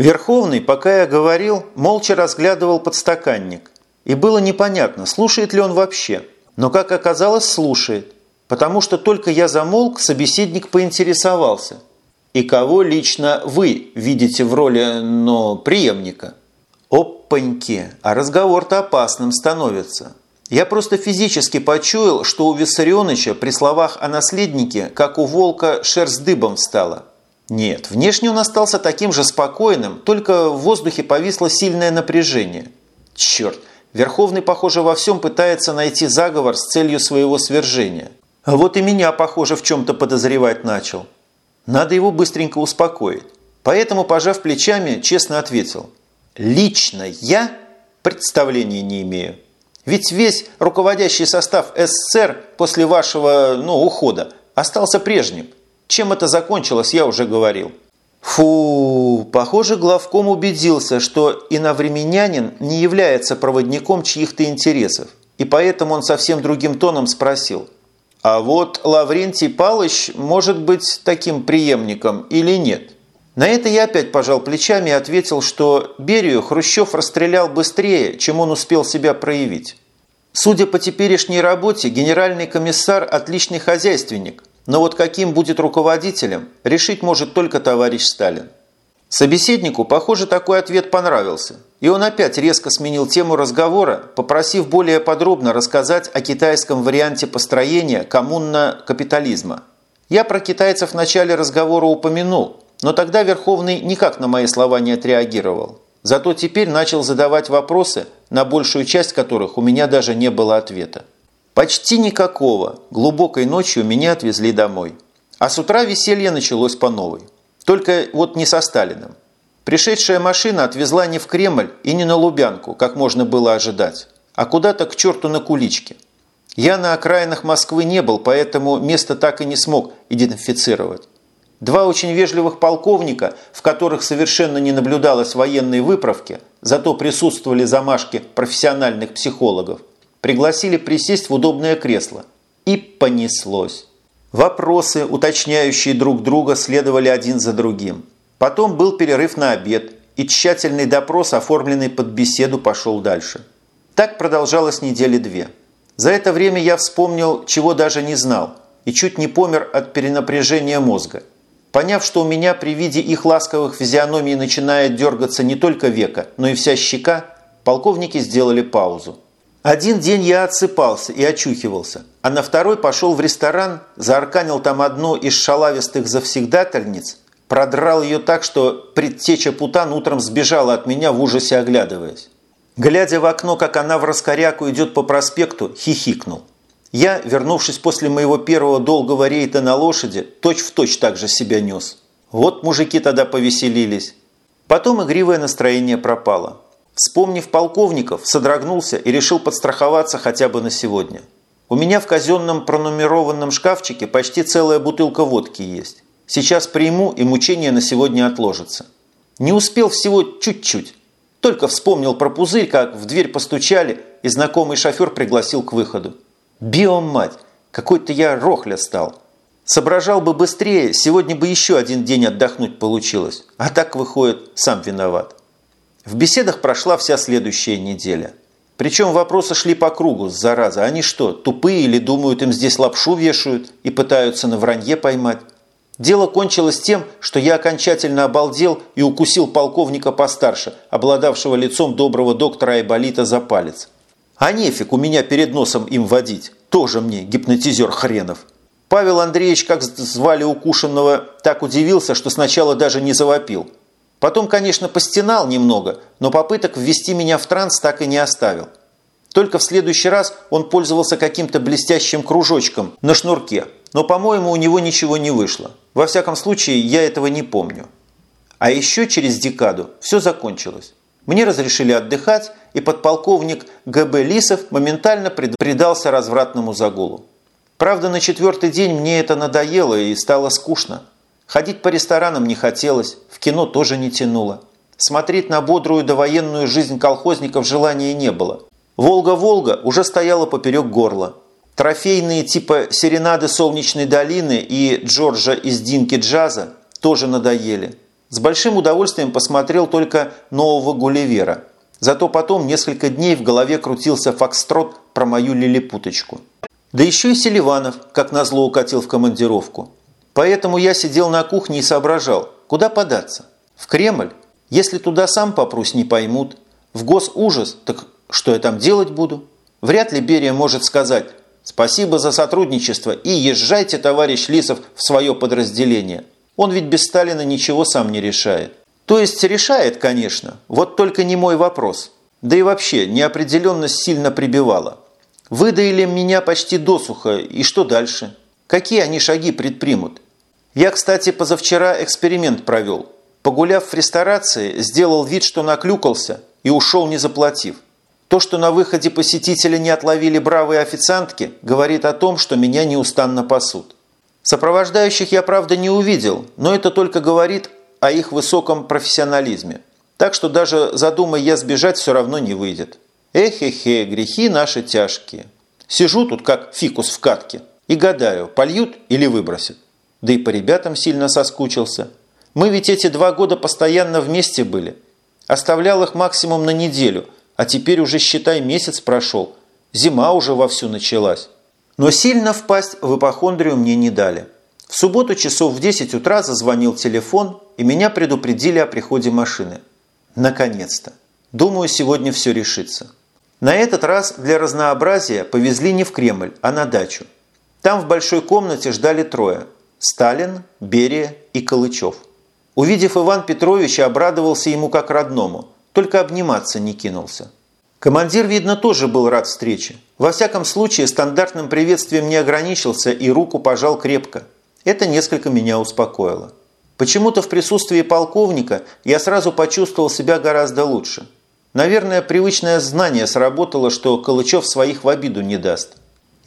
Верховный, пока я говорил, молча разглядывал подстаканник. И было непонятно, слушает ли он вообще. Но, как оказалось, слушает. Потому что только я замолк, собеседник поинтересовался. И кого лично вы видите в роли, но, преемника? Опаньки, а разговор-то опасным становится. Я просто физически почуял, что у Виссарионовича при словах о наследнике, как у волка, шерсть дыбом встала. Нет, внешне он остался таким же спокойным, только в воздухе повисло сильное напряжение. Черт, Верховный, похоже, во всем пытается найти заговор с целью своего свержения. А вот и меня, похоже, в чем-то подозревать начал. Надо его быстренько успокоить. Поэтому, пожав плечами, честно ответил. Лично я представления не имею. Ведь весь руководящий состав СССР после вашего ну, ухода остался прежним. Чем это закончилось, я уже говорил. Фу, похоже, главком убедился, что иновременянин не является проводником чьих-то интересов. И поэтому он совсем другим тоном спросил. А вот Лаврентий Палыч может быть таким преемником или нет? На это я опять пожал плечами и ответил, что Берию Хрущев расстрелял быстрее, чем он успел себя проявить. Судя по теперешней работе, генеральный комиссар – отличный хозяйственник, но вот каким будет руководителем, решить может только товарищ Сталин. Собеседнику, похоже, такой ответ понравился, и он опять резко сменил тему разговора, попросив более подробно рассказать о китайском варианте построения коммунно-капитализма. Я про китайцев в начале разговора упомянул, но тогда Верховный никак на мои слова не отреагировал. Зато теперь начал задавать вопросы, на большую часть которых у меня даже не было ответа. Почти никакого. Глубокой ночью меня отвезли домой. А с утра веселье началось по новой. Только вот не со Сталиным. Пришедшая машина отвезла не в Кремль и не на Лубянку, как можно было ожидать, а куда-то к черту на куличке. Я на окраинах Москвы не был, поэтому место так и не смог идентифицировать. Два очень вежливых полковника, в которых совершенно не наблюдалось военной выправки, зато присутствовали замашки профессиональных психологов, пригласили присесть в удобное кресло. И понеслось. Вопросы, уточняющие друг друга, следовали один за другим. Потом был перерыв на обед, и тщательный допрос, оформленный под беседу, пошел дальше. Так продолжалось недели две. За это время я вспомнил, чего даже не знал, и чуть не помер от перенапряжения мозга. Поняв, что у меня при виде их ласковых физиономий начинает дергаться не только века, но и вся щека, полковники сделали паузу. Один день я отсыпался и очухивался, а на второй пошел в ресторан, заарканил там одну из шалавистых завсегдательниц, продрал ее так, что предтеча Путан утром сбежала от меня в ужасе оглядываясь. Глядя в окно, как она в раскоряку идет по проспекту, хихикнул. Я, вернувшись после моего первого долгого рейда на лошади, точь-в-точь точь так же себя нес. Вот мужики тогда повеселились. Потом игривое настроение пропало. Вспомнив полковников, содрогнулся и решил подстраховаться хотя бы на сегодня. У меня в казенном пронумерованном шкафчике почти целая бутылка водки есть. Сейчас приму, и мучение на сегодня отложится. Не успел всего чуть-чуть. Только вспомнил про пузырь, как в дверь постучали, и знакомый шофер пригласил к выходу. Биомать, какой-то я рохля стал. Соображал бы быстрее, сегодня бы еще один день отдохнуть получилось. А так выходит, сам виноват. В беседах прошла вся следующая неделя. Причем вопросы шли по кругу, зараза. Они что, тупые или думают, им здесь лапшу вешают и пытаются на вранье поймать? Дело кончилось тем, что я окончательно обалдел и укусил полковника постарше, обладавшего лицом доброго доктора Айболита за палец. А нефиг у меня перед носом им водить. Тоже мне гипнотизер хренов. Павел Андреевич, как звали укушенного, так удивился, что сначала даже не завопил. Потом, конечно, постенал немного, но попыток ввести меня в транс так и не оставил. Только в следующий раз он пользовался каким-то блестящим кружочком на шнурке, но, по-моему, у него ничего не вышло. Во всяком случае, я этого не помню. А еще через декаду все закончилось. Мне разрешили отдыхать, и подполковник ГБ Лисов моментально предался развратному загулу. Правда, на четвертый день мне это надоело и стало скучно. Ходить по ресторанам не хотелось, в кино тоже не тянуло. Смотреть на бодрую довоенную жизнь колхозников желания не было. «Волга-Волга» уже стояла поперек горла. Трофейные типа «Серенады Солнечной долины» и «Джорджа из Динки джаза» тоже надоели. С большим удовольствием посмотрел только нового Гулливера. Зато потом несколько дней в голове крутился фокстрот про мою лилипуточку. Да еще и Селиванов, как назло, укатил в командировку. Поэтому я сидел на кухне и соображал, куда податься. В Кремль? Если туда сам попрусь, не поймут. В госужас, так что я там делать буду? Вряд ли Берия может сказать «Спасибо за сотрудничество и езжайте, товарищ Лисов, в свое подразделение». Он ведь без Сталина ничего сам не решает. То есть решает, конечно, вот только не мой вопрос. Да и вообще, неопределенность сильно прибивала. Выдаили меня почти досуха, и что дальше? Какие они шаги предпримут? Я, кстати, позавчера эксперимент провел. Погуляв в ресторации, сделал вид, что наклюкался и ушел, не заплатив. То, что на выходе посетителя не отловили бравые официантки, говорит о том, что меня неустанно пасут. Сопровождающих я, правда, не увидел, но это только говорит о их высоком профессионализме. Так что даже задумай я сбежать, все равно не выйдет. Эхе-хе, грехи наши тяжкие. Сижу тут, как фикус в катке, и гадаю, польют или выбросят. Да и по ребятам сильно соскучился. Мы ведь эти два года постоянно вместе были. Оставлял их максимум на неделю, а теперь уже, считай, месяц прошел. Зима уже вовсю началась. Но сильно впасть в ипохондрию мне не дали. В субботу часов в 10 утра зазвонил телефон, и меня предупредили о приходе машины. Наконец-то. Думаю, сегодня все решится. На этот раз для разнообразия повезли не в Кремль, а на дачу. Там в большой комнате ждали трое – Сталин, Берия и Калычев. Увидев Иван Петровича, обрадовался ему как родному, только обниматься не кинулся. Командир, видно, тоже был рад встрече. Во всяком случае, стандартным приветствием не ограничился и руку пожал крепко. Это несколько меня успокоило. Почему-то в присутствии полковника я сразу почувствовал себя гораздо лучше – Наверное, привычное знание сработало, что Калычев своих в обиду не даст.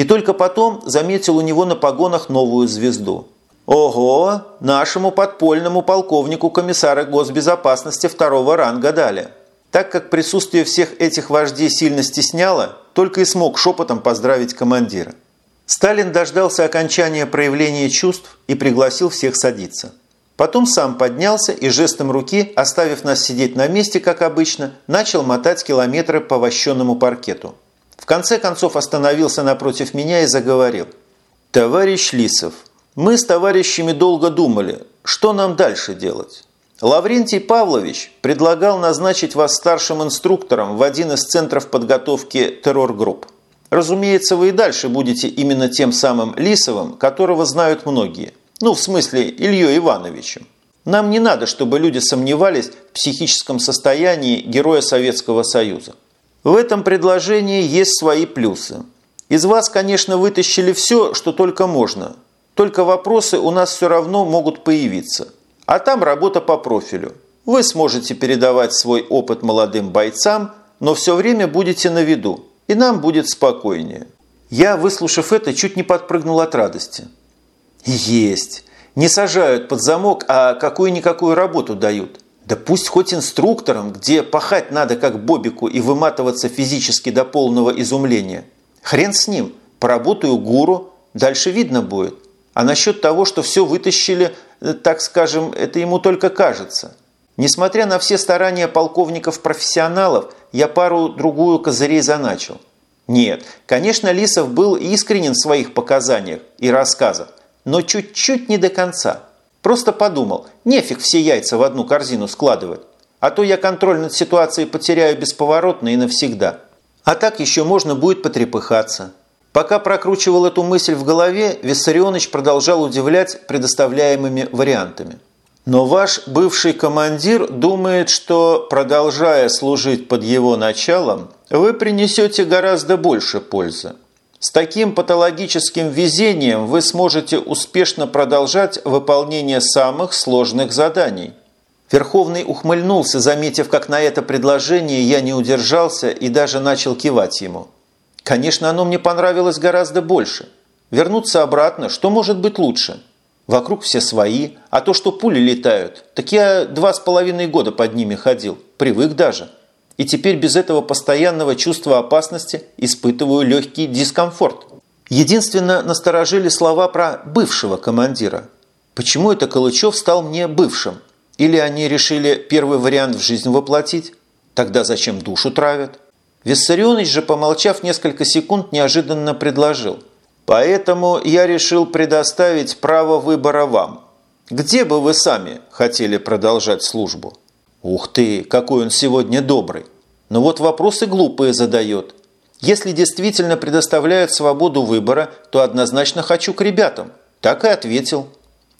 И только потом заметил у него на погонах новую звезду. Ого, нашему подпольному полковнику комиссара госбезопасности второго ранга дали. Так как присутствие всех этих вождей сильно стесняло, только и смог шепотом поздравить командира. Сталин дождался окончания проявления чувств и пригласил всех садиться. Потом сам поднялся и жестом руки, оставив нас сидеть на месте, как обычно, начал мотать километры по вощенному паркету. Конце концов остановился напротив меня и заговорил. «Товарищ Лисов, мы с товарищами долго думали, что нам дальше делать. Лаврентий Павлович предлагал назначить вас старшим инструктором в один из центров подготовки террор-групп. Разумеется, вы и дальше будете именно тем самым Лисовым, которого знают многие. Ну, в смысле, Ильей Ивановичем. Нам не надо, чтобы люди сомневались в психическом состоянии героя Советского Союза. В этом предложении есть свои плюсы. Из вас, конечно, вытащили все, что только можно. Только вопросы у нас все равно могут появиться. А там работа по профилю. Вы сможете передавать свой опыт молодым бойцам, но все время будете на виду, и нам будет спокойнее. Я, выслушав это, чуть не подпрыгнул от радости. Есть. Не сажают под замок, а какую-никакую работу дают. Да пусть хоть инструктором, где пахать надо как бобику и выматываться физически до полного изумления. Хрен с ним, поработаю гуру, дальше видно будет. А насчет того, что все вытащили, э, так скажем, это ему только кажется. Несмотря на все старания полковников-профессионалов, я пару-другую козырей заначил. Нет, конечно, Лисов был искренен в своих показаниях и рассказах, но чуть-чуть не до конца. Просто подумал, нефиг все яйца в одну корзину складывать, а то я контроль над ситуацией потеряю бесповоротно и навсегда. А так еще можно будет потрепыхаться. Пока прокручивал эту мысль в голове, Виссарионович продолжал удивлять предоставляемыми вариантами. Но ваш бывший командир думает, что, продолжая служить под его началом, вы принесете гораздо больше пользы. С таким патологическим везением вы сможете успешно продолжать выполнение самых сложных заданий. Верховный ухмыльнулся, заметив, как на это предложение я не удержался и даже начал кивать ему. Конечно, оно мне понравилось гораздо больше. Вернуться обратно, что может быть лучше? Вокруг все свои, а то, что пули летают, так я два с половиной года под ними ходил, привык даже и теперь без этого постоянного чувства опасности испытываю легкий дискомфорт. Единственно насторожили слова про бывшего командира. Почему это Калычев стал мне бывшим? Или они решили первый вариант в жизнь воплотить? Тогда зачем душу травят? Виссарионович же, помолчав несколько секунд, неожиданно предложил. Поэтому я решил предоставить право выбора вам. Где бы вы сами хотели продолжать службу? Ух ты, какой он сегодня добрый. Но вот вопросы глупые задает. Если действительно предоставляют свободу выбора, то однозначно хочу к ребятам. Так и ответил.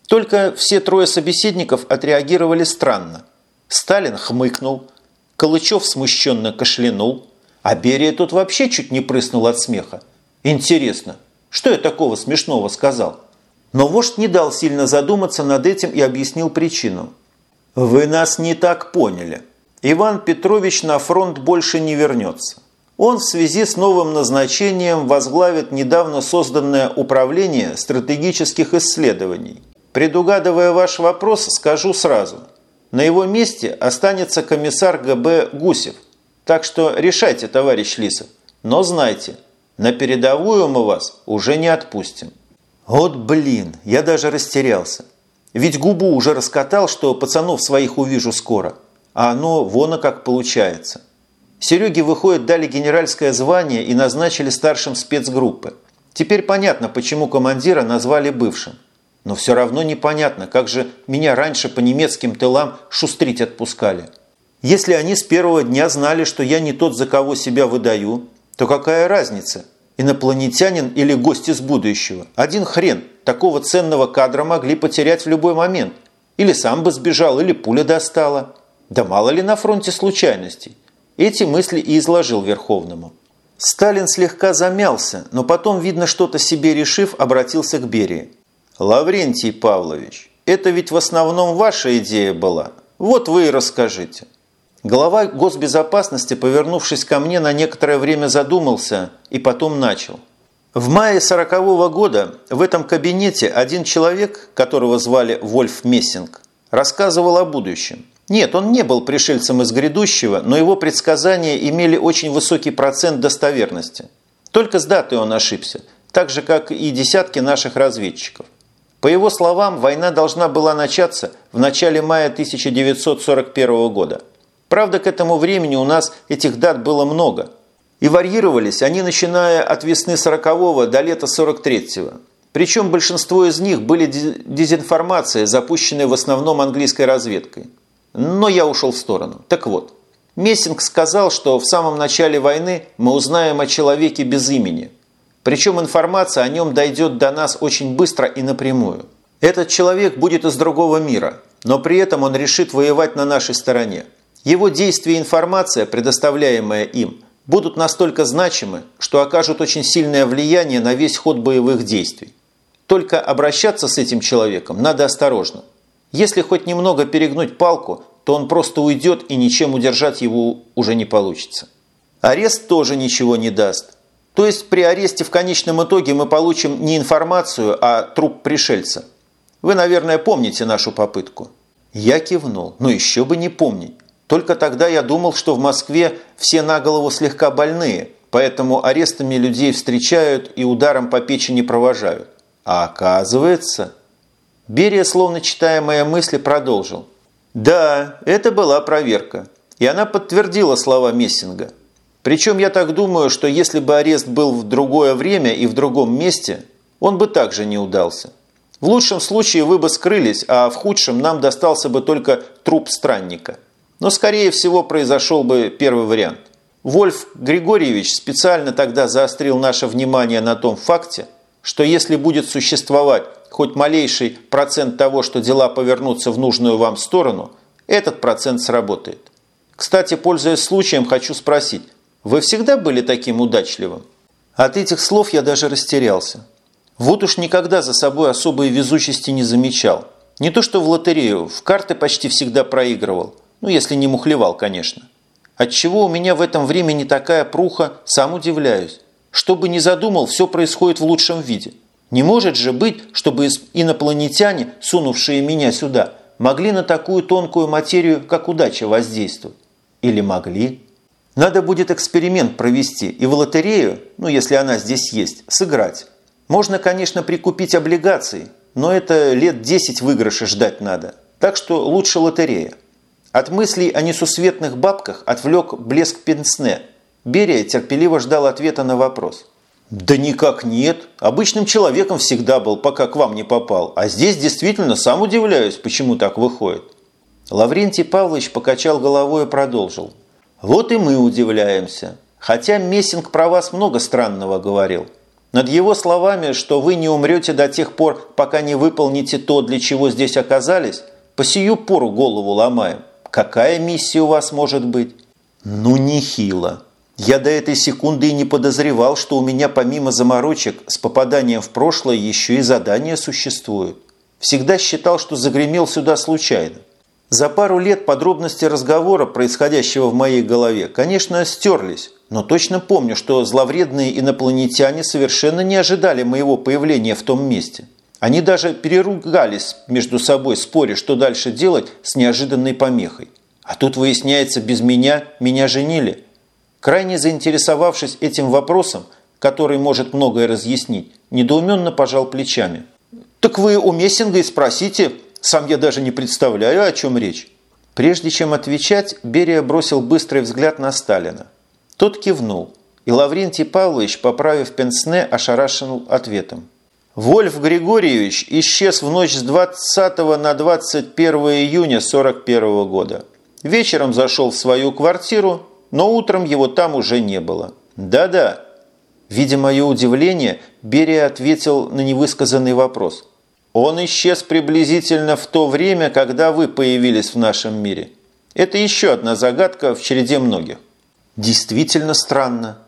Только все трое собеседников отреагировали странно. Сталин хмыкнул, Калычев смущенно кашлянул, а Берия тут вообще чуть не прыснул от смеха. Интересно, что я такого смешного сказал? Но вождь не дал сильно задуматься над этим и объяснил причину. «Вы нас не так поняли. Иван Петрович на фронт больше не вернется. Он в связи с новым назначением возглавит недавно созданное управление стратегических исследований. Предугадывая ваш вопрос, скажу сразу. На его месте останется комиссар ГБ Гусев. Так что решайте, товарищ Лисов. Но знайте, на передовую мы вас уже не отпустим. Вот блин, я даже растерялся. Ведь губу уже раскатал, что пацанов своих увижу скоро. А оно вон как получается. Сереге, выходит, дали генеральское звание и назначили старшим спецгруппы. Теперь понятно, почему командира назвали бывшим. Но все равно непонятно, как же меня раньше по немецким тылам шустрить отпускали. Если они с первого дня знали, что я не тот, за кого себя выдаю, то какая разница, инопланетянин или гость из будущего? Один хрен, такого ценного кадра могли потерять в любой момент. Или сам бы сбежал, или пуля достала. Да мало ли на фронте случайностей. Эти мысли и изложил Верховному. Сталин слегка замялся, но потом, видно, что-то себе решив, обратился к Берии. «Лаврентий Павлович, это ведь в основном ваша идея была. Вот вы и расскажите». Глава госбезопасности, повернувшись ко мне, на некоторое время задумался и потом начал. В мае сорокового года в этом кабинете один человек, которого звали Вольф Мессинг, рассказывал о будущем. Нет, он не был пришельцем из грядущего, но его предсказания имели очень высокий процент достоверности. Только с датой он ошибся, так же, как и десятки наших разведчиков. По его словам, война должна была начаться в начале мая 1941 года – Правда, к этому времени у нас этих дат было много. И варьировались они, начиная от весны 40-го до лета 43-го. Причем большинство из них были дезинформации, запущенные в основном английской разведкой. Но я ушел в сторону. Так вот, Мессинг сказал, что в самом начале войны мы узнаем о человеке без имени. Причем информация о нем дойдет до нас очень быстро и напрямую. Этот человек будет из другого мира, но при этом он решит воевать на нашей стороне. Его действия и информация, предоставляемая им, будут настолько значимы, что окажут очень сильное влияние на весь ход боевых действий. Только обращаться с этим человеком надо осторожно. Если хоть немного перегнуть палку, то он просто уйдет и ничем удержать его уже не получится. Арест тоже ничего не даст. То есть при аресте в конечном итоге мы получим не информацию, а труп пришельца. Вы, наверное, помните нашу попытку. Я кивнул, но еще бы не помнить. Только тогда я думал, что в Москве все на голову слегка больные, поэтому арестами людей встречают и ударом по печени провожают. А оказывается... Берия, словно читая мои мысли, продолжил. Да, это была проверка. И она подтвердила слова Мессинга. Причем я так думаю, что если бы арест был в другое время и в другом месте, он бы также не удался. В лучшем случае вы бы скрылись, а в худшем нам достался бы только труп странника. Но, скорее всего, произошел бы первый вариант. Вольф Григорьевич специально тогда заострил наше внимание на том факте, что если будет существовать хоть малейший процент того, что дела повернутся в нужную вам сторону, этот процент сработает. Кстати, пользуясь случаем, хочу спросить, вы всегда были таким удачливым? От этих слов я даже растерялся. Вот уж никогда за собой особой везучести не замечал. Не то что в лотерею, в карты почти всегда проигрывал. Ну, если не мухлевал, конечно. Отчего у меня в этом времени такая пруха, сам удивляюсь. Что бы ни задумал, все происходит в лучшем виде. Не может же быть, чтобы инопланетяне, сунувшие меня сюда, могли на такую тонкую материю, как удача, воздействовать. Или могли? Надо будет эксперимент провести и в лотерею, ну если она здесь есть, сыграть. Можно, конечно, прикупить облигации, но это лет 10 выигрыша ждать надо. Так что лучше лотерея. От мыслей о несусветных бабках отвлек блеск пенсне. Берия терпеливо ждал ответа на вопрос. «Да никак нет. Обычным человеком всегда был, пока к вам не попал. А здесь действительно сам удивляюсь, почему так выходит». Лаврентий Павлович покачал головой и продолжил. «Вот и мы удивляемся. Хотя Мессинг про вас много странного говорил. Над его словами, что вы не умрете до тех пор, пока не выполните то, для чего здесь оказались, по сию пору голову ломаем. Какая миссия у вас может быть? Ну, нехило. Я до этой секунды и не подозревал, что у меня помимо заморочек с попаданием в прошлое еще и задания существуют. Всегда считал, что загремел сюда случайно. За пару лет подробности разговора, происходящего в моей голове, конечно, стерлись, но точно помню, что зловредные инопланетяне совершенно не ожидали моего появления в том месте. Они даже переругались между собой, споря, что дальше делать с неожиданной помехой. А тут выясняется, без меня меня женили. Крайне заинтересовавшись этим вопросом, который может многое разъяснить, недоуменно пожал плечами. «Так вы у Мессинга и спросите, сам я даже не представляю, о чем речь». Прежде чем отвечать, Берия бросил быстрый взгляд на Сталина. Тот кивнул, и Лаврентий Павлович, поправив пенсне, ошарашенул ответом. Вольф Григорьевич исчез в ночь с 20 на 21 июня 41 года. Вечером зашел в свою квартиру, но утром его там уже не было. Да-да. Видя мое удивление, Берия ответил на невысказанный вопрос. Он исчез приблизительно в то время, когда вы появились в нашем мире. Это еще одна загадка в череде многих. Действительно странно.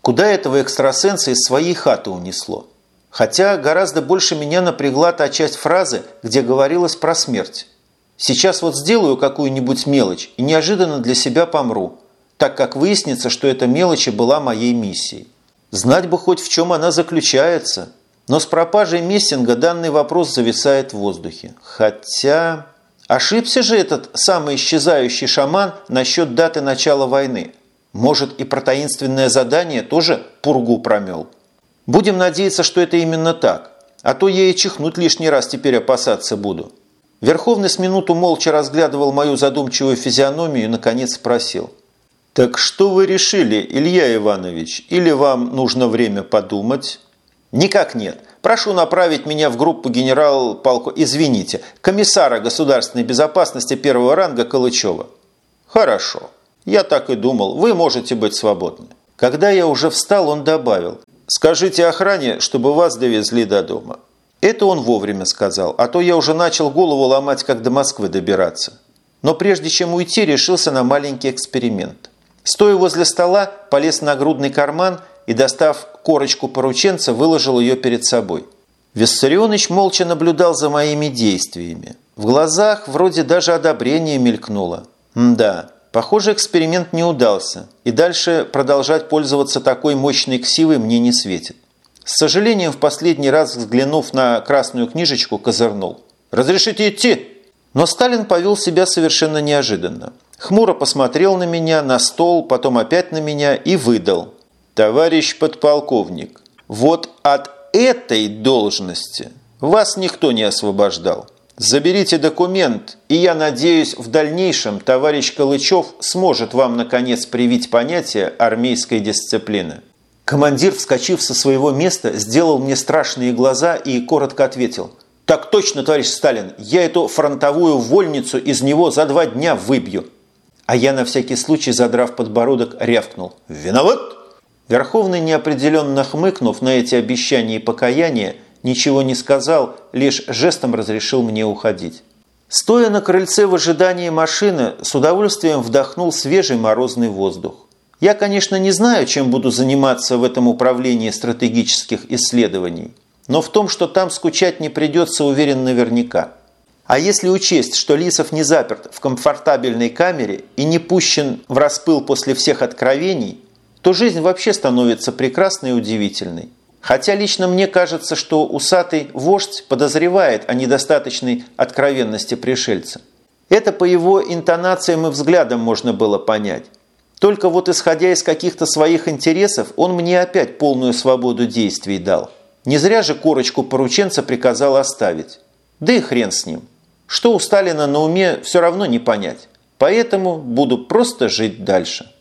Куда этого экстрасенса из своей хаты унесло? Хотя гораздо больше меня напрягла та часть фразы, где говорилось про смерть. Сейчас вот сделаю какую-нибудь мелочь и неожиданно для себя помру, так как выяснится, что эта мелочь была моей миссией. Знать бы хоть в чем она заключается. Но с пропажей Мессинга данный вопрос зависает в воздухе. Хотя... Ошибся же этот самый исчезающий шаман насчет даты начала войны – может, и про таинственное задание тоже пургу промел. Будем надеяться, что это именно так. А то я и чихнуть лишний раз теперь опасаться буду. Верховный с минуту молча разглядывал мою задумчивую физиономию и, наконец, спросил. «Так что вы решили, Илья Иванович? Или вам нужно время подумать?» «Никак нет. Прошу направить меня в группу генерал-полку... Извините, комиссара государственной безопасности первого ранга Калычева». «Хорошо». «Я так и думал. Вы можете быть свободны». Когда я уже встал, он добавил. «Скажите охране, чтобы вас довезли до дома». Это он вовремя сказал, а то я уже начал голову ломать, как до Москвы добираться. Но прежде чем уйти, решился на маленький эксперимент. Стоя возле стола, полез на грудный карман и, достав корочку порученца, выложил ее перед собой. Виссарионович молча наблюдал за моими действиями. В глазах вроде даже одобрение мелькнуло. Да, Похоже, эксперимент не удался, и дальше продолжать пользоваться такой мощной ксивой мне не светит. С сожалением, в последний раз взглянув на красную книжечку, козырнул. «Разрешите идти?» Но Сталин повел себя совершенно неожиданно. Хмуро посмотрел на меня, на стол, потом опять на меня и выдал. «Товарищ подполковник, вот от этой должности вас никто не освобождал. Заберите документ, и я надеюсь, в дальнейшем товарищ Калычев сможет вам, наконец, привить понятие армейской дисциплины». Командир, вскочив со своего места, сделал мне страшные глаза и коротко ответил. «Так точно, товарищ Сталин, я эту фронтовую вольницу из него за два дня выбью». А я на всякий случай, задрав подбородок, рявкнул. «Виноват!» Верховный, неопределенно хмыкнув на эти обещания и покаяния, ничего не сказал, лишь жестом разрешил мне уходить. Стоя на крыльце в ожидании машины, с удовольствием вдохнул свежий морозный воздух. Я, конечно, не знаю, чем буду заниматься в этом управлении стратегических исследований, но в том, что там скучать не придется, уверен наверняка. А если учесть, что Лисов не заперт в комфортабельной камере и не пущен в распыл после всех откровений, то жизнь вообще становится прекрасной и удивительной. Хотя лично мне кажется, что усатый вождь подозревает о недостаточной откровенности пришельца. Это по его интонациям и взглядам можно было понять. Только вот исходя из каких-то своих интересов, он мне опять полную свободу действий дал. Не зря же корочку порученца приказал оставить. Да и хрен с ним. Что у Сталина на уме, все равно не понять. Поэтому буду просто жить дальше.